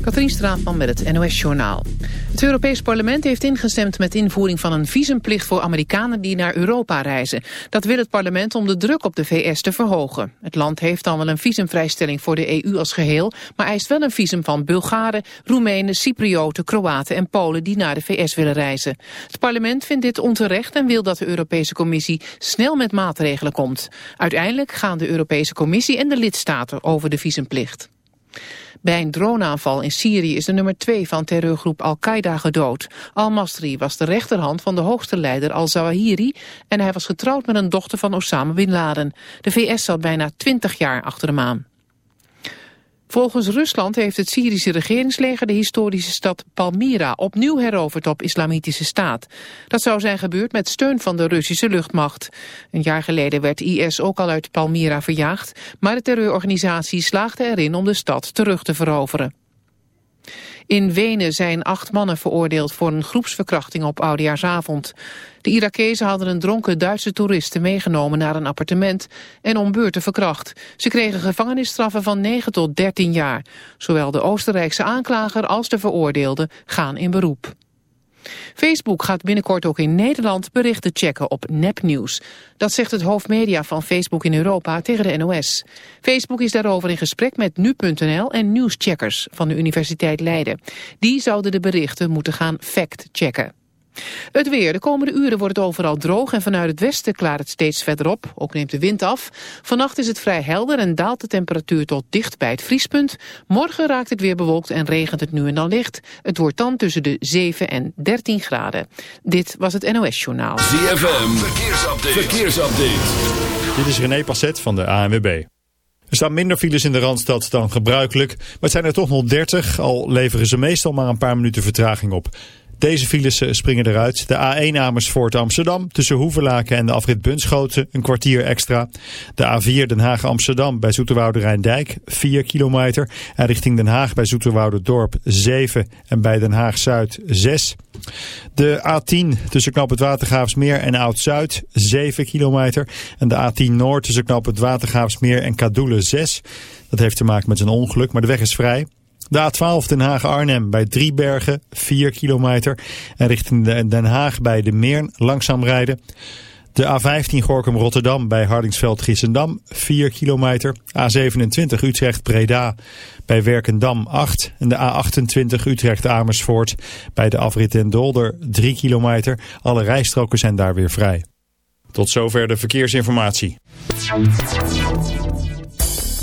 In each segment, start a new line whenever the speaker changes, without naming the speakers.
Katrien Straatman met het NOS-journaal. Het Europees Parlement heeft ingestemd met invoering van een visumplicht voor Amerikanen die naar Europa reizen. Dat wil het parlement om de druk op de VS te verhogen. Het land heeft dan wel een visumvrijstelling voor de EU als geheel, maar eist wel een visum van Bulgaren, Roemenen, Cyprioten, Kroaten en Polen die naar de VS willen reizen. Het parlement vindt dit onterecht en wil dat de Europese Commissie snel met maatregelen komt. Uiteindelijk gaan de Europese Commissie en de lidstaten over de visumplicht. Bij een droneaanval in Syrië is de nummer 2 van terreurgroep Al-Qaeda gedood. Al-Masri was de rechterhand van de hoogste leider Al-Zawahiri... en hij was getrouwd met een dochter van Osama Bin Laden. De VS zat bijna 20 jaar achter hem aan. Volgens Rusland heeft het Syrische regeringsleger de historische stad Palmyra opnieuw heroverd op islamitische staat. Dat zou zijn gebeurd met steun van de Russische luchtmacht. Een jaar geleden werd IS ook al uit Palmyra verjaagd, maar de terreurorganisatie slaagde erin om de stad terug te veroveren. In Wenen zijn acht mannen veroordeeld voor een groepsverkrachting op Oudejaarsavond. De Irakezen hadden een dronken Duitse toeristen meegenomen naar een appartement en om beurten verkracht. Ze kregen gevangenisstraffen van 9 tot 13 jaar. Zowel de Oostenrijkse aanklager als de veroordeelde gaan in beroep. Facebook gaat binnenkort ook in Nederland berichten checken op nepnieuws. Dat zegt het hoofdmedia van Facebook in Europa tegen de NOS. Facebook is daarover in gesprek met nu.nl en nieuwscheckers van de Universiteit Leiden. Die zouden de berichten moeten gaan fact-checken. Het weer. De komende uren wordt het overal droog en vanuit het westen klaart het steeds verder op. Ook neemt de wind af. Vannacht is het vrij helder en daalt de temperatuur tot dicht bij het vriespunt. Morgen raakt het weer bewolkt en regent het nu en dan licht. Het wordt dan tussen de 7 en 13 graden. Dit was het NOS Journaal.
ZFM. Verkeersupdate. Verkeersupdate.
Dit is René Passet van de ANWB. Er staan minder files in de Randstad dan gebruikelijk, maar het zijn er toch nog 30, al leveren ze meestal maar een paar minuten vertraging op. Deze files eh, springen eruit. De A1 Amersfoort Amsterdam tussen Hoevelaken en de afrit Bunschoten een kwartier extra. De A4 Den Haag Amsterdam bij Zoeterwoude Rijndijk 4 kilometer. En richting Den Haag bij Zoeterwoude Dorp 7 en bij Den Haag Zuid 6. De A10 tussen Knap het Watergraafsmeer en Oud-Zuid 7 kilometer. En de A10 Noord tussen Knap het Watergraafsmeer en Kadoelen 6. Dat heeft te maken met een ongeluk, maar de weg is vrij. De A12 Den Haag-Arnhem bij Driebergen, 4 kilometer. En richting Den Haag bij de Meern langzaam rijden. De A15 Gorkum-Rotterdam bij Hardingsveld-Giessendam, 4 kilometer. A27 Utrecht-Breda bij Werkendam, 8. En de A28 Utrecht-Amersfoort bij de afrit Den Dolder, 3 kilometer. Alle rijstroken zijn daar weer vrij. Tot zover de verkeersinformatie.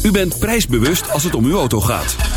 U bent prijsbewust als het om uw auto gaat.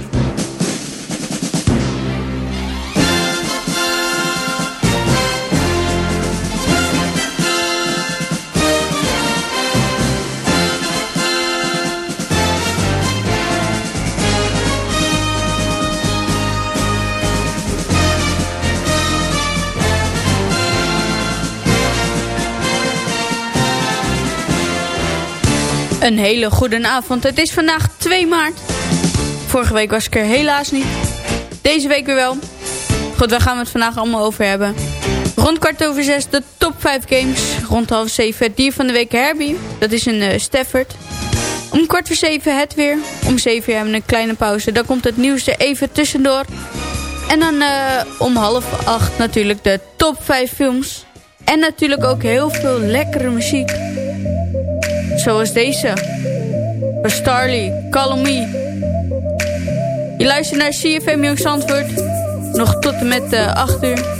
Een hele goede avond. Het is vandaag 2 maart. Vorige week was ik er helaas niet. Deze week weer wel. Goed, waar gaan we het vandaag allemaal over hebben? Rond kwart over zes de top 5 games. Rond half zeven het dier van de week Herbie. Dat is een uh, Stafford. Om kwart voor zeven het weer. Om zeven uur hebben we een kleine pauze. Dan komt het nieuws er even tussendoor. En dan uh, om half acht natuurlijk de top 5 films. En natuurlijk ook heel veel lekkere muziek zoals deze. Starly, Call on Me. Je luistert naar CFM Jong Antwoord Nog tot en met eh, 8 uur.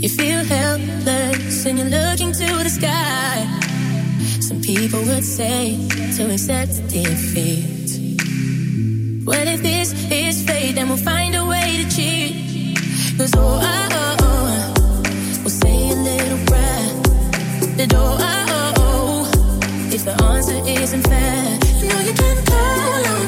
You feel helpless and you're looking to the sky. Some people would say to accept defeat Well, if this is fate, then we'll find a way to cheat. Cause oh, oh, oh, oh, we'll say a little prayer. The oh, oh, oh, oh, if the answer isn't fair, you know you can call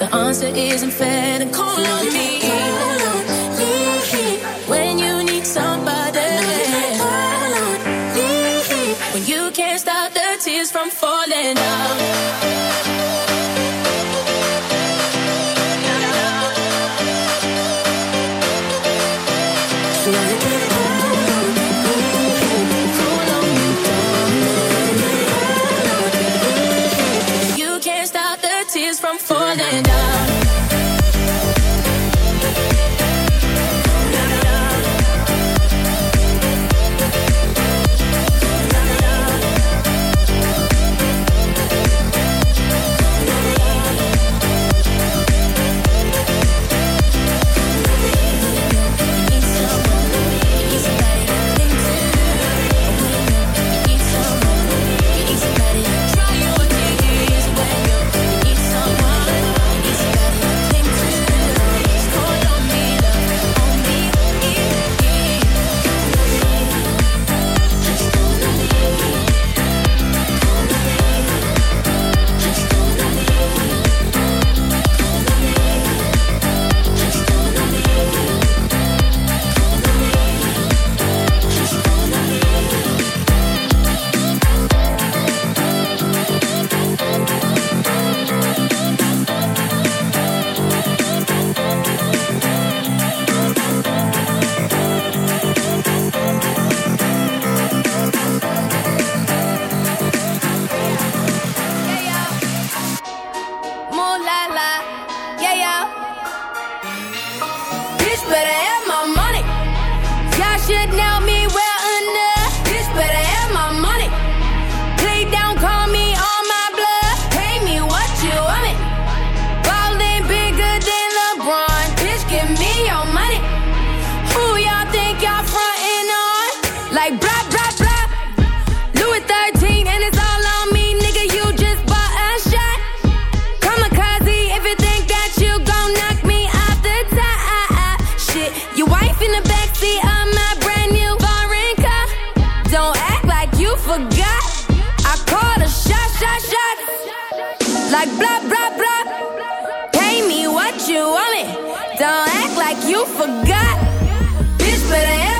the answer isn't fair, then call on me.
Pay me what you want it. Don't act like you forgot. Bitch, better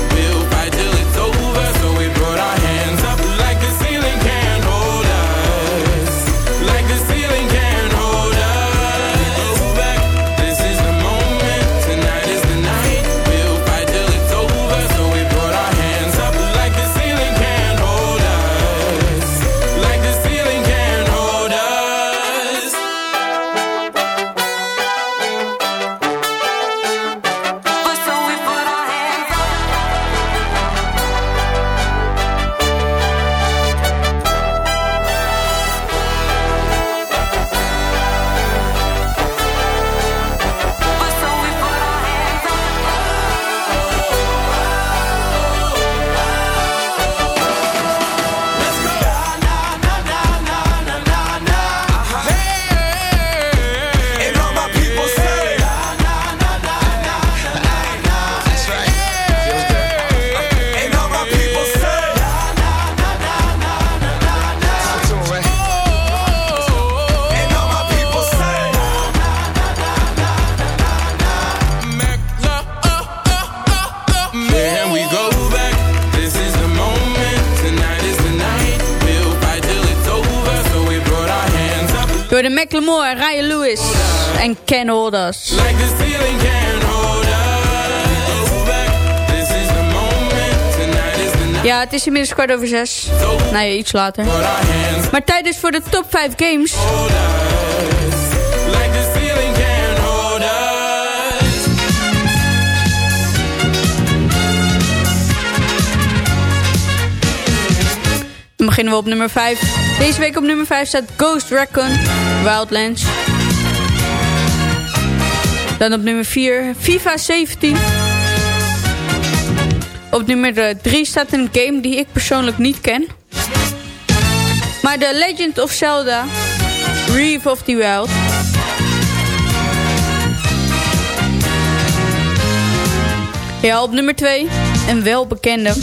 McLemore, Ryan Lewis en Ken Holders.
Like hold us. This is the moment. Tonight is the night.
Ja, het is inmiddels kwart over zes. Nee, iets later. Maar tijd is voor de top 5 games. Dan beginnen we op nummer 5. Deze week op nummer 5 staat Ghost Recon Wildlands. Dan op nummer 4 FIFA 17. Op nummer 3 staat een game die ik persoonlijk niet ken. Maar The Legend of Zelda Reef of the Wild. Ja, op nummer 2 een welbekende.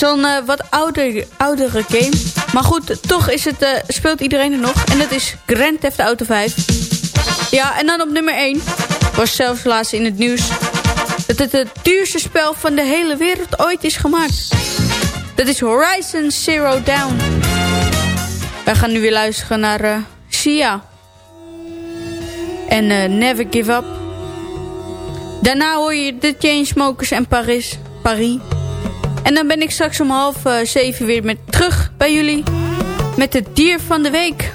Al een eh, wat ouder, oudere game. Maar goed, toch is het, eh, speelt iedereen er nog. En dat is Grand Theft Auto 5. Ja, en dan op nummer 1. Was zelfs laatst in het nieuws. Dat het het duurste spel van de hele wereld ooit is gemaakt. Dat is Horizon Zero Dawn. Wij gaan nu weer luisteren naar eh Sia. En eh, Never Give Up. Daarna hoor je de Chainsmokers en Paris. Paris. En dan ben ik straks om half eh, zeven weer met, terug bij jullie. Met het dier van de week.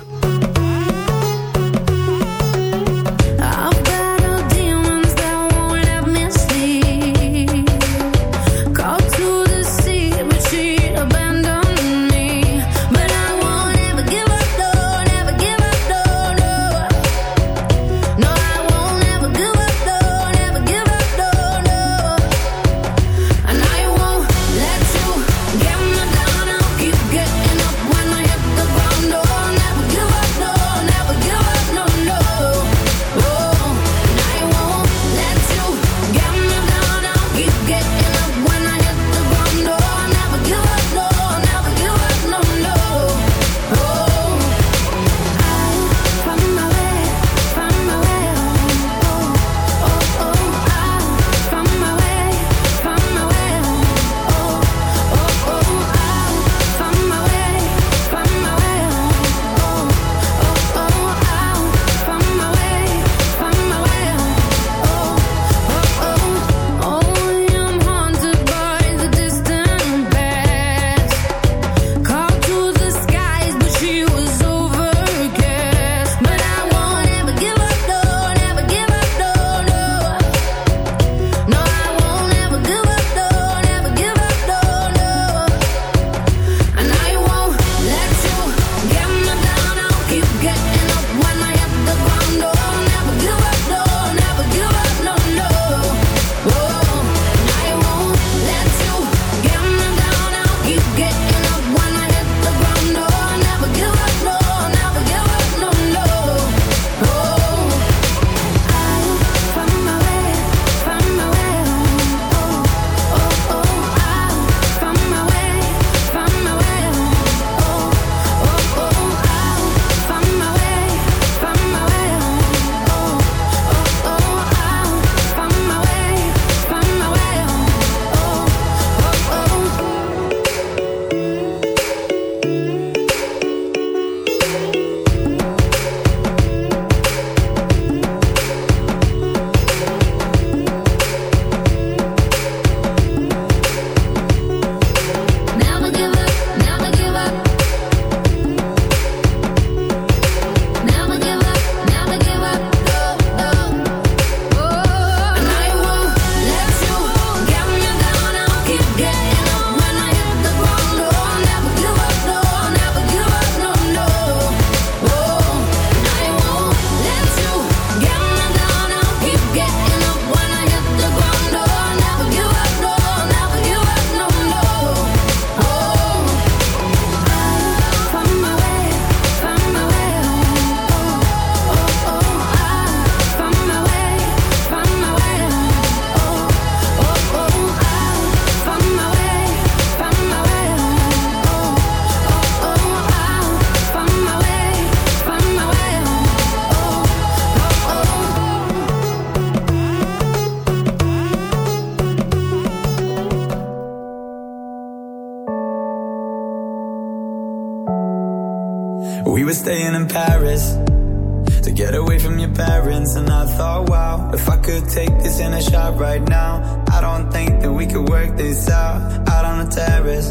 Right now, I don't think that we could work this out out on the terrace.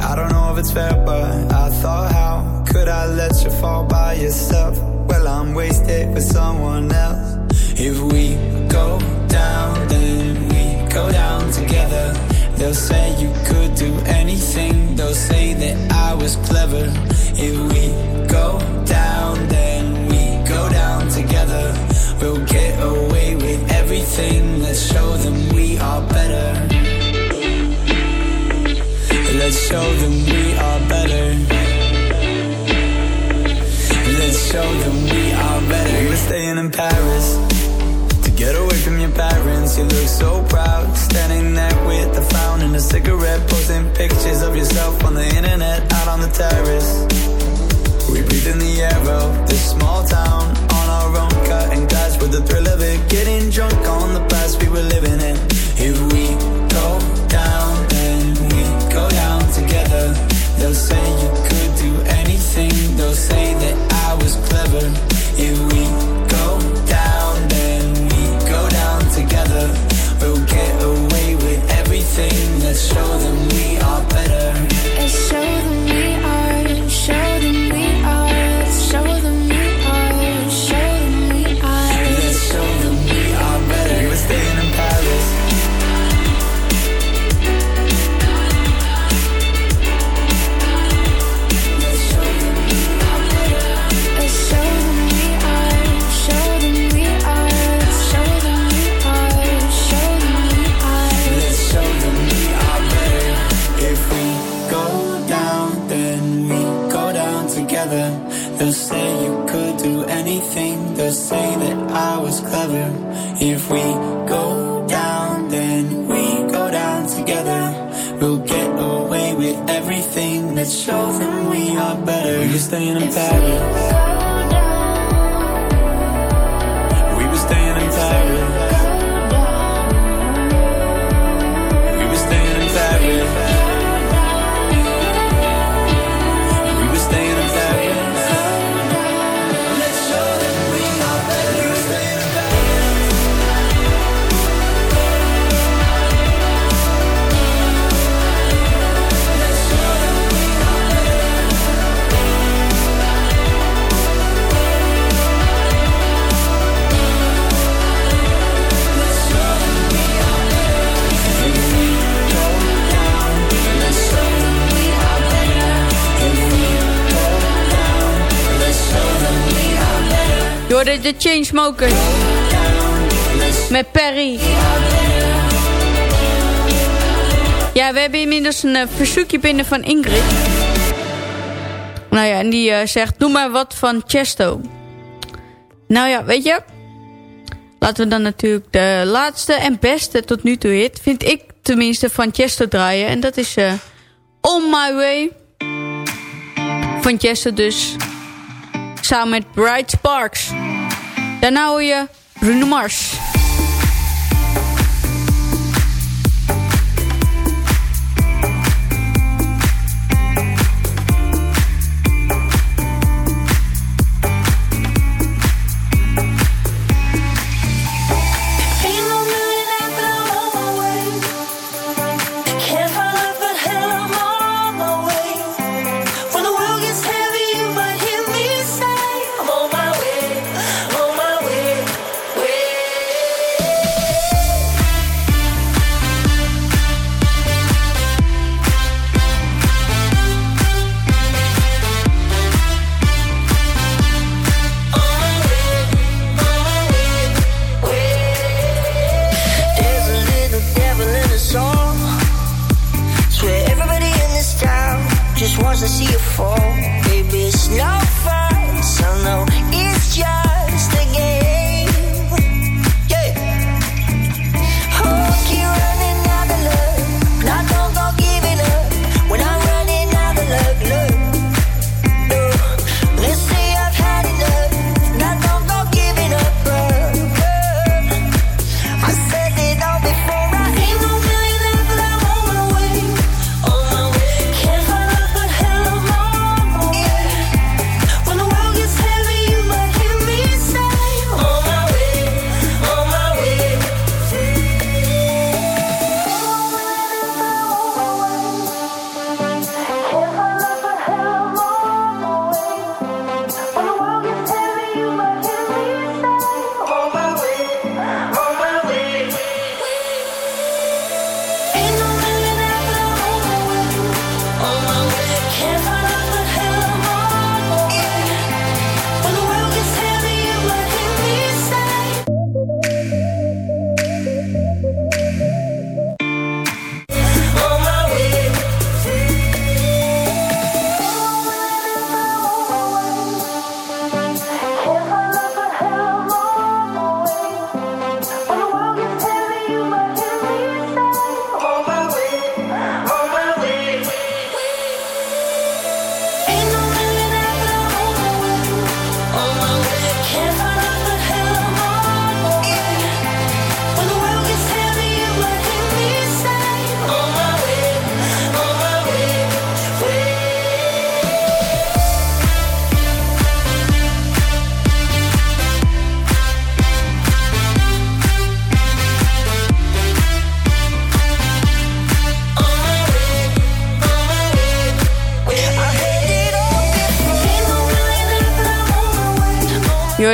I don't know if it's fair, but I thought, how could I let you fall by yourself? Well, I'm wasted with someone else. If we go down, then we go down together. They'll say you could do anything. They'll say that I was clever. If we go down, then we go down together. We'll get away with everything. Let's show them we are better. Let's show them we are better. Let's show them we are better. We're staying in Paris to get away from your parents. You look so proud, standing there with a frown and a cigarette, posting pictures of yourself on the internet, out on the terrace. We breathe in the air of this small town our own, cutting glass with the thrill of it, getting drunk on the past we were living in. If we go down, then we go down together. They'll say you could do anything. They'll say that I was clever. If we
Chainsmokers. Met Perry. Ja, we hebben inmiddels een eh, verzoekje binnen van Ingrid. Nou ja, en die eh, zegt, doe maar wat van Chesto. Nou ja, weet je... Laten we dan natuurlijk de laatste en beste tot nu toe hit... vind ik tenminste van Chesto draaien. En dat is eh, On My Way. Van Chesto dus. Samen met Bright Sparks. Daarna hoor je Bruno Mars.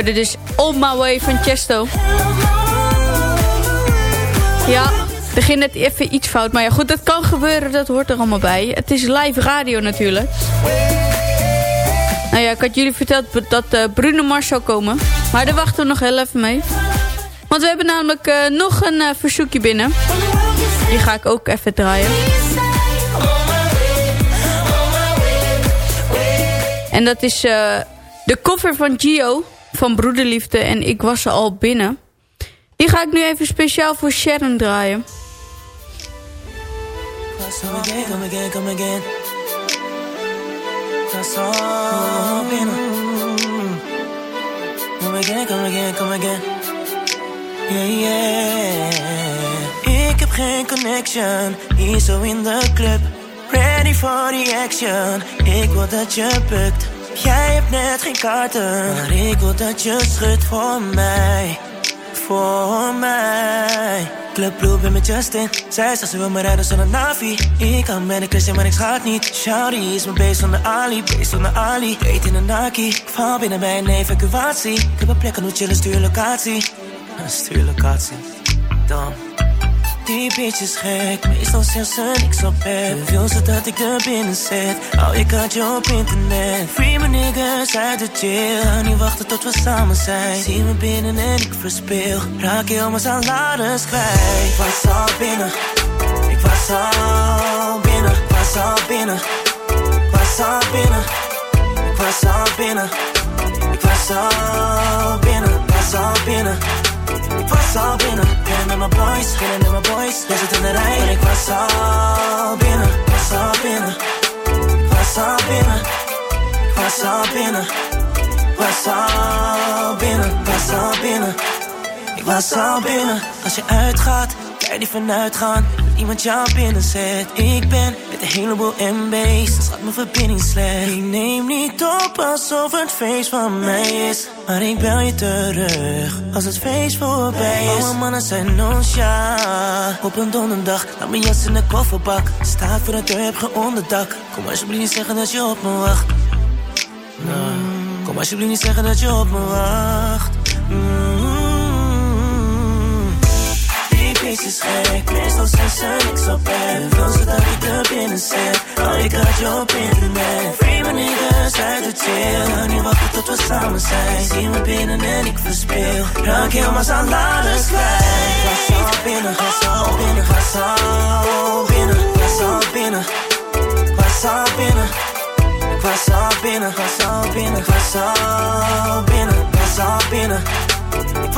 Je hoorde dus On My Way van Chesto. Ja, begin net even iets fout. Maar ja, goed, dat kan gebeuren. Dat hoort er allemaal bij. Het is live radio natuurlijk. Nou ja, ik had jullie verteld dat uh, Bruno Mars zou komen. Maar daar wachten we nog heel even mee. Want we hebben namelijk uh, nog een uh, verzoekje binnen. Die ga ik ook even draaien. En dat is de cover van Gio van Broederliefde. En ik was er al binnen. Die ga ik nu even speciaal voor Sharon draaien. Come again, come again, come again. Ik heb geen connection, hier zo in de club. Ready for the action, ik wil dat je bukt. Jij hebt net geen kaarten, maar ik wil dat je schudt voor mij voor mij. Club Blue ben met Justin. Zij zegt ze wil me rijden zonder Navi. Ik kan met een kusje, maar ik schaat niet. Shouty is mijn beest de Ali, beest de Ali. Weet in een Naki. Ik val binnen bij een evacuatie. Ik heb een plek aan hoe chillen, stuur locatie. Stuur locatie. Dan. Die bitch is gek, meestal zegt ze niks op bed. Wil ze dat ik er binnen zet, hou ik had je op internet. Free my niggas uit de jail, niet wachten tot we samen zijn. Zie me binnen en ik verspeel, raak heel mijn salaris kwijt. Ik was al binnen, ik was al binnen, ik was al binnen. Ik was al binnen, ik was al binnen. Ik was al binnen, ik was al binnen. Was al binnen, met mijn boys, binnen met mijn boys. Jij zit in de rij, en ik was al binnen, was al binnen. Was al binnen, was al binnen. Was al binnen, was al binnen. Ik was al binnen. Als je uitgaat, je niet vanuit gaan iemand jou binnen zet. Ik ben met een heleboel MB's, dan gaat mijn verbinding slecht. Ik neem niet op alsof het feest van mij is. Maar ik bel je terug als het feest voorbij is. Alle mannen zijn non-ja. Op een donderdag, laat mijn jas in de kofferbak. Sta voor de deur, heb geen onderdak. Kom alsjeblieft niet zeggen dat je op me wacht. Kom alsjeblieft niet zeggen dat je op me wacht. Deze is gek, meestal zijn ze niks op bed Wil ze dat ik er binnen zit? Oh, ik had je op internet. Free my niggas uit de chill. Kan niet wachten tot we samen zijn. Zie me binnen en ik verspeel Raak heel mijn salaris kwijt Ga zo binnen, ga zo binnen, ga zo binnen. Ga zo binnen, ga zo binnen. Ga zo binnen, ga zo binnen, ga zo binnen, ga zo binnen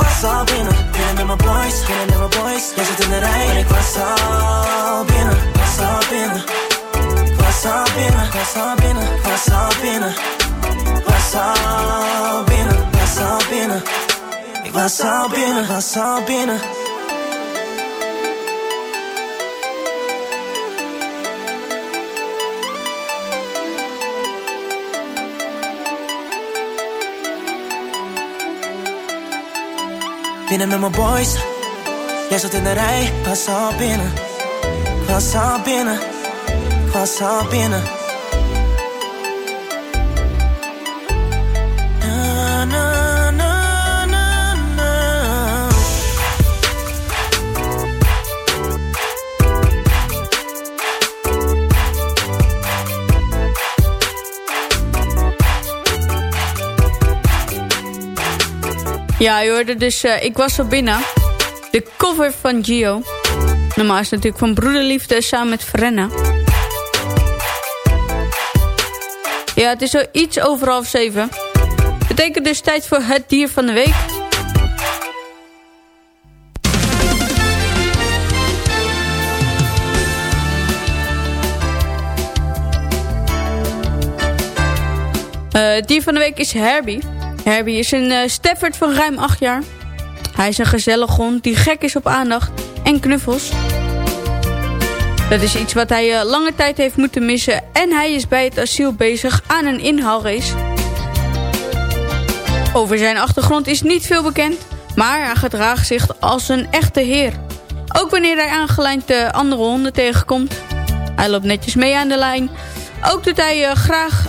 ik was al binnen, binnen met mijn boys, binnen met mijn boys. Jij zit in de rij, en ik was al binnen, was al binnen. Ik was al binnen, was al binnen, was al binnen. Was al binnen, was al binnen. Ik was al binnen, was al binnen. Binnen met mijn boys. Jij zat in de rij, was al binnen. Was al binnen. Was al binnen. Ja, je hoorde dus uh, Ik was al binnen. De cover van Gio. Normaal is natuurlijk van Broederliefde samen met Frenna. Ja, het is zo iets over half zeven. Betekent dus tijd voor het dier van de week. Uh, het dier van de week is Herbie. Herbie is een uh, Stafford van ruim 8 jaar. Hij is een gezellig hond die gek is op aandacht en knuffels. Dat is iets wat hij uh, lange tijd heeft moeten missen en hij is bij het asiel bezig aan een inhaalrace. Over zijn achtergrond is niet veel bekend, maar hij gedraagt zich als een echte heer. Ook wanneer hij aangelijnd uh, andere honden tegenkomt. Hij loopt netjes mee aan de lijn. Ook doet hij uh, graag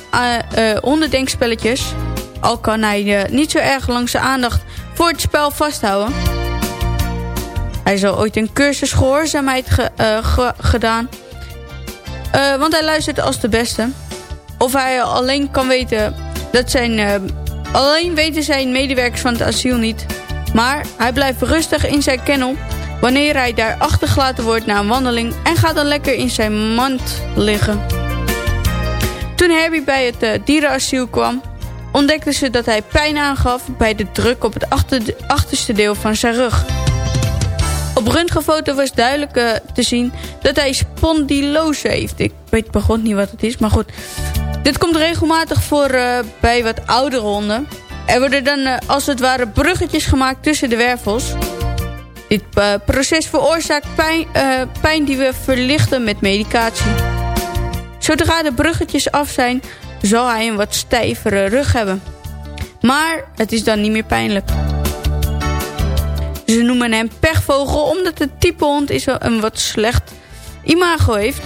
hondendenkspelletjes.
Al kan hij uh, niet zo erg lang zijn aandacht voor het spel vasthouden. Hij zal ooit een cursus gehoorzaamheid ge, ge, gedaan. Uh, want hij luistert als de beste. Of hij alleen kan weten dat zijn... alleen weten zijn medewerkers van het asiel niet. Maar hij blijft rustig in zijn kennel... wanneer hij daar achtergelaten wordt na een wandeling... en gaat dan lekker in zijn mand liggen. Toen Herbie bij het dierenasiel kwam... ontdekten ze dat hij pijn aangaf bij de druk op het achter, achterste deel van zijn rug. Op röntgenfoto was duidelijk uh, te zien dat hij spondylose heeft. Ik weet begon niet wat het is, maar goed. Dit komt regelmatig voor uh, bij wat oudere honden. Er worden dan uh, als het ware bruggetjes gemaakt tussen de wervels. Dit proces veroorzaakt pijn, pijn die we verlichten met medicatie. Zodra de bruggetjes af zijn, zal hij een wat stijvere rug hebben. Maar het is dan niet meer pijnlijk. Ze noemen hem pechvogel omdat het type hond is een wat slecht imago heeft.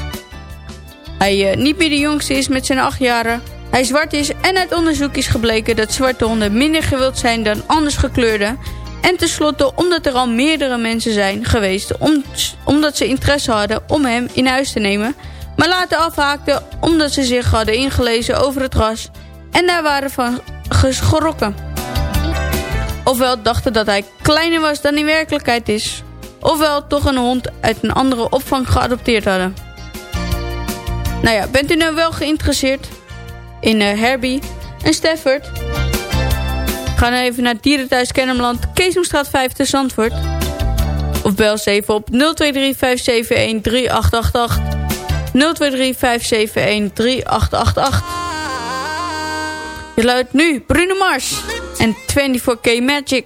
Hij uh, niet meer de jongste is met zijn acht jaren. Hij zwart is en uit onderzoek is gebleken dat zwarte honden minder gewild zijn dan anders gekleurde. En tenslotte omdat er al meerdere mensen zijn geweest om, omdat ze interesse hadden om hem in huis te nemen maar later afhaakten omdat ze zich hadden ingelezen over het ras en daar waren van geschrokken. Ofwel dachten dat hij kleiner was dan in werkelijkheid is, ofwel toch een hond uit een andere opvang geadopteerd hadden. Nou ja, bent u nou wel geïnteresseerd in uh, Herbie en Stafford? Ga nou even naar Dierenthuis Kennemland, Keesomstraat 5 te Zandvoort. Of bel ze even op 023 571 3888 023 571 3888. Je luidt nu Bruno Mars en 24K Magic.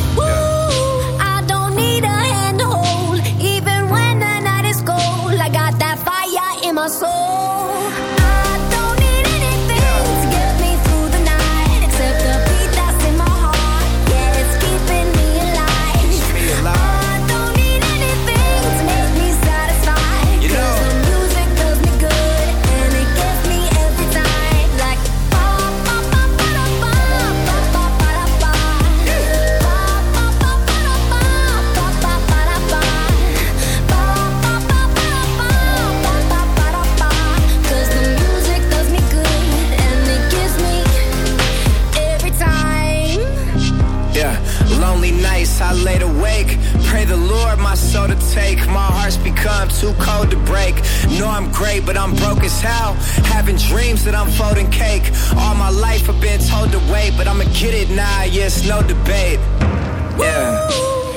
My soul.
Lonely nights I laid awake. Pray the Lord my soul to take. My heart's become too cold to break. Know I'm great, but I'm broke as hell. Having dreams that I'm folding cake. All my life I've been told to wait, but I'ma get it now. Yes, no debate. Yeah.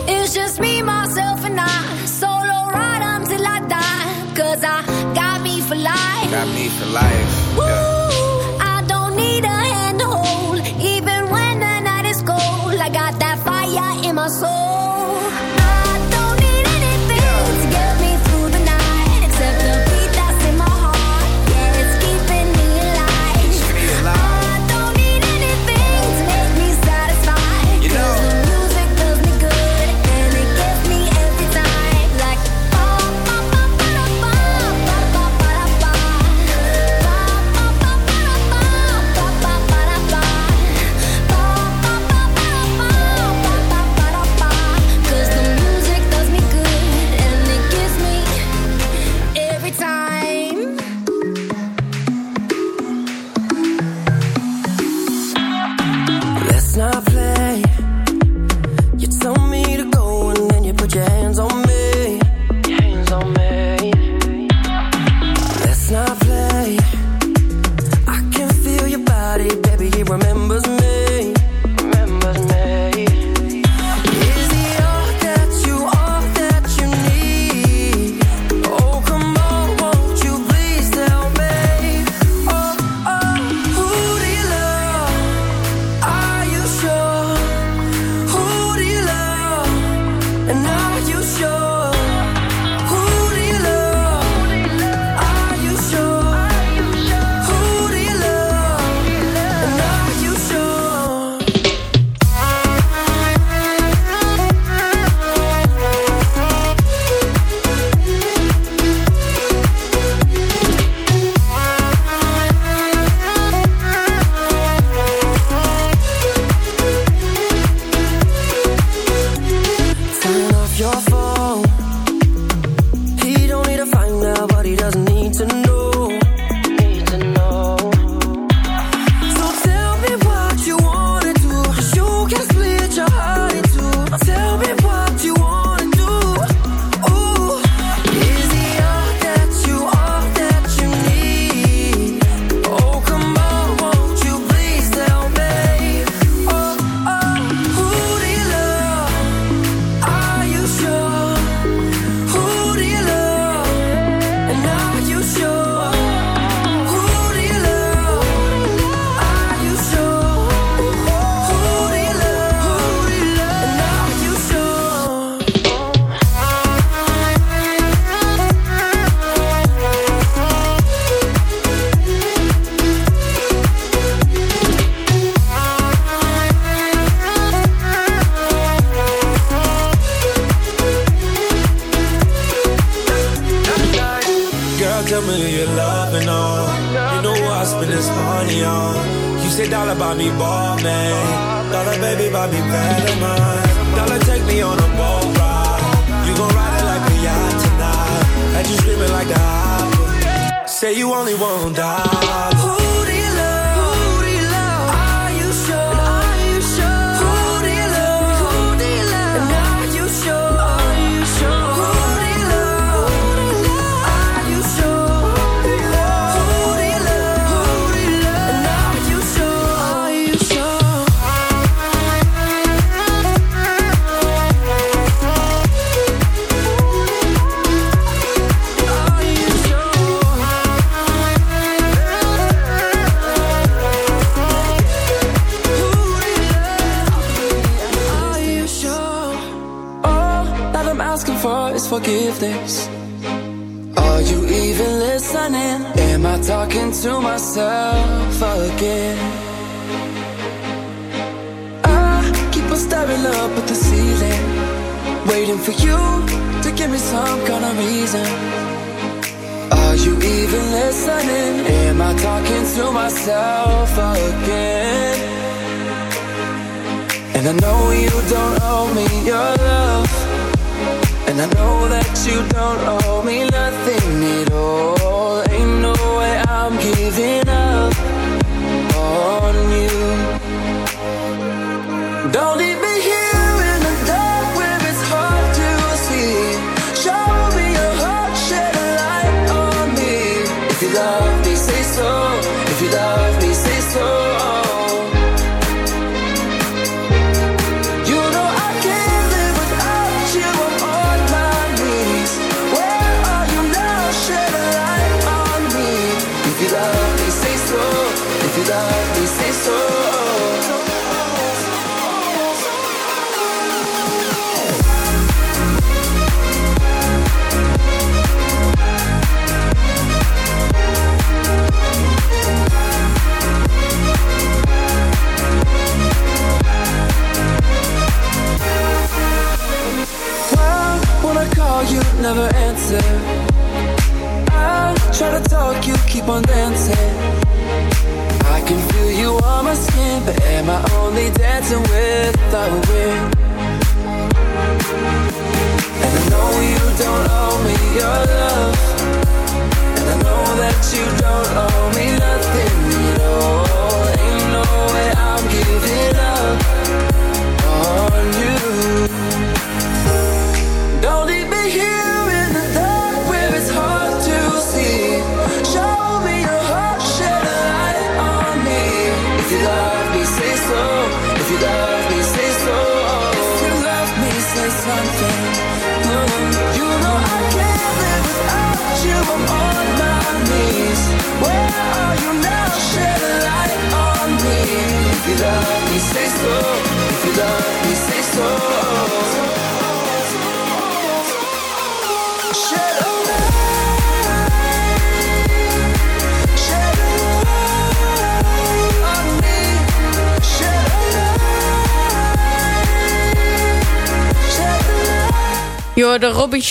It's just me, myself, and I. Solo ride until I die. Cause I got me for life.
Got me for life.
Woo, I don't need a hand my soul.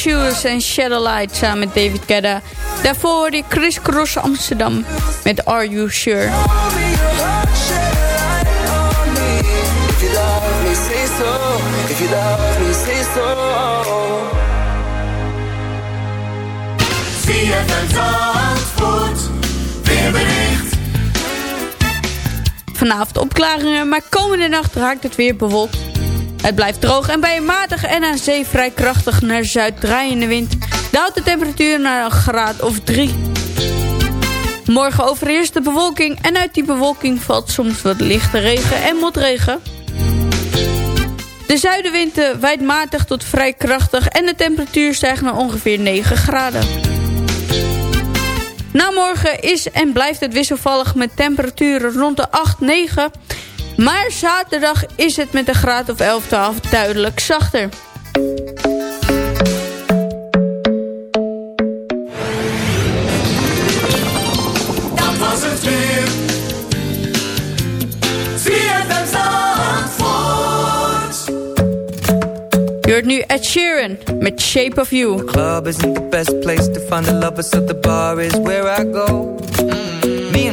Shoes en Shadow Light samen met David Guetta. Daarvoor hoorde je Chris Cross Amsterdam met Are You Sure. Vanavond opklaringen, maar komende nacht raakt het weer bewolkt. Het blijft droog en bij een matige en aan zee vrij krachtig naar zuid draaiende wind... daalt de temperatuur naar een graad of drie. Morgen overheerst de bewolking en uit die bewolking valt soms wat lichte regen en motregen. De zuidenwind waait matig tot vrij krachtig en de temperatuur stijgt naar ongeveer 9 graden. Na morgen is en blijft het wisselvallig met temperaturen rond de 8, 9. Maar zaterdag is het met een graad of 11 12 duidelijk zachter. Dat was het weer. Je hoort nu Ed Sheeran met Shape of You.
The club isn't the best place to find the lovers, so the bar is where I go.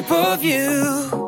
shape of you.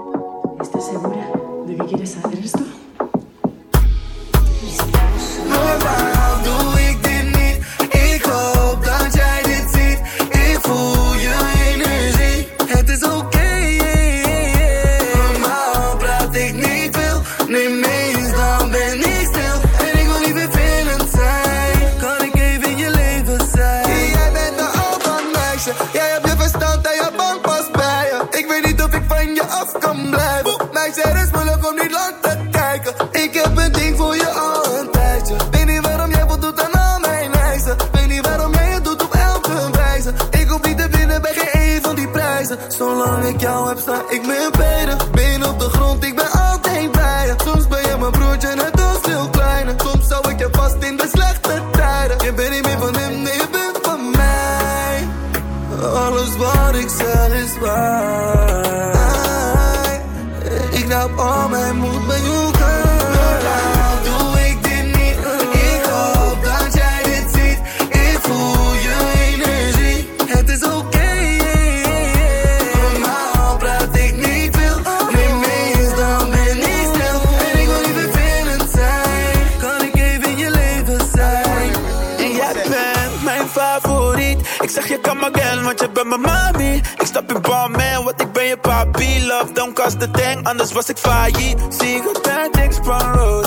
Je bent mijn
mami. Ik stap in Balmain, want ik ben je papi. Love, don't cost the thing, anders was ik failliet. Zie ik bad things van road.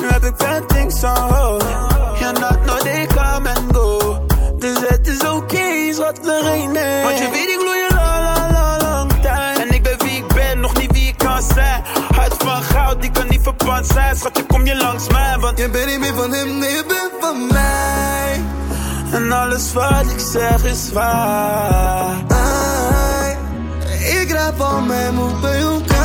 Nu heb ik bad things on hold. Ja, not no, they come and go. Dus het is oké, okay, schat, er een. Want je weet, ik gloei je la la la lang tijd. En ik ben wie ik ben, nog niet wie ik kan zijn. Hart van goud, die kan niet verpand zijn. Schatje, kom je langs mij, want
je bent niet meer van hem, nee, je.
En alles wat ik zeg is waar.
Ai, ik raap al mijn moed.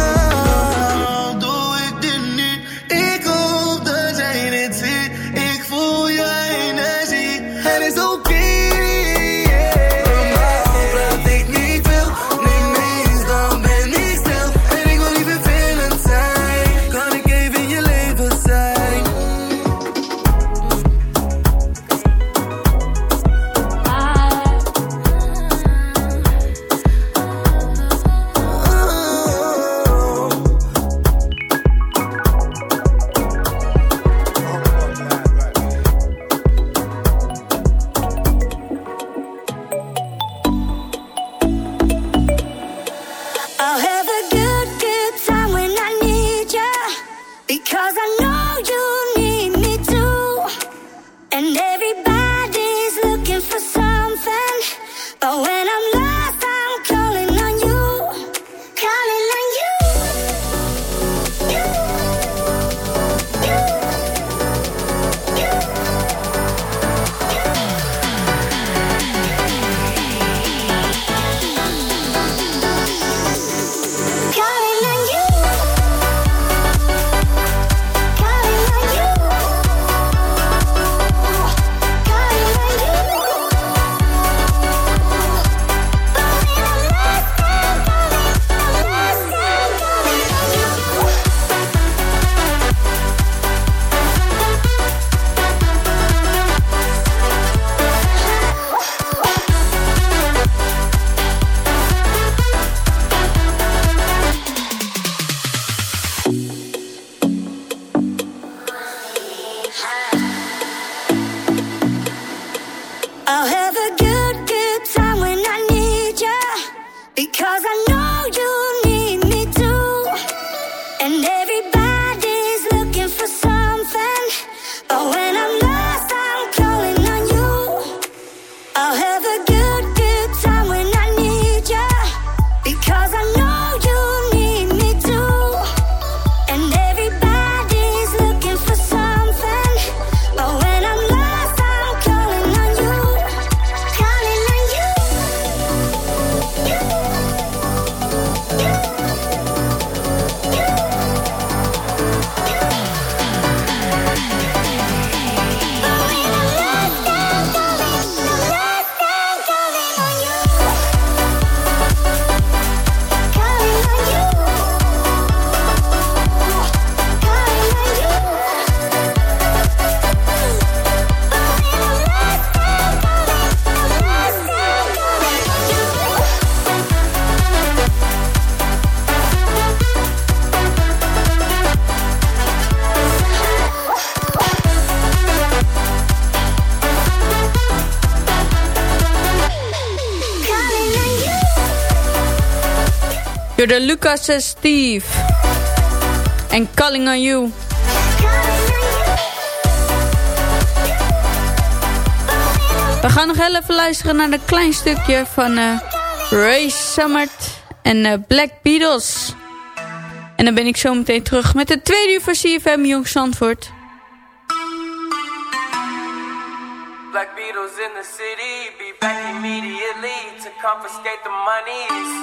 The Lucas en Steve. En Calling on You. We gaan nog heel even luisteren naar een klein stukje van eh, Ray Summert en eh, Black Beatles. En dan ben ik zo meteen terug met de tweede uur van CFM Jong Zandvoort.
Black Beatles in the city, be back immediately to confiscate the monies.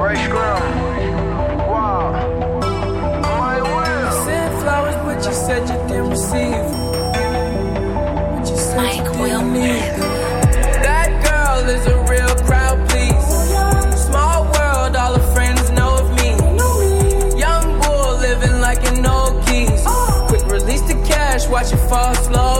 Ray Scrum, wow. My will. You sent flowers, but you said you didn't receive. But you said Mike you didn't need them. That girl is a real crowd, please. Small world, all her friends know of me. Young bull living like an old keys. Quick release the cash, watch it fall slowly.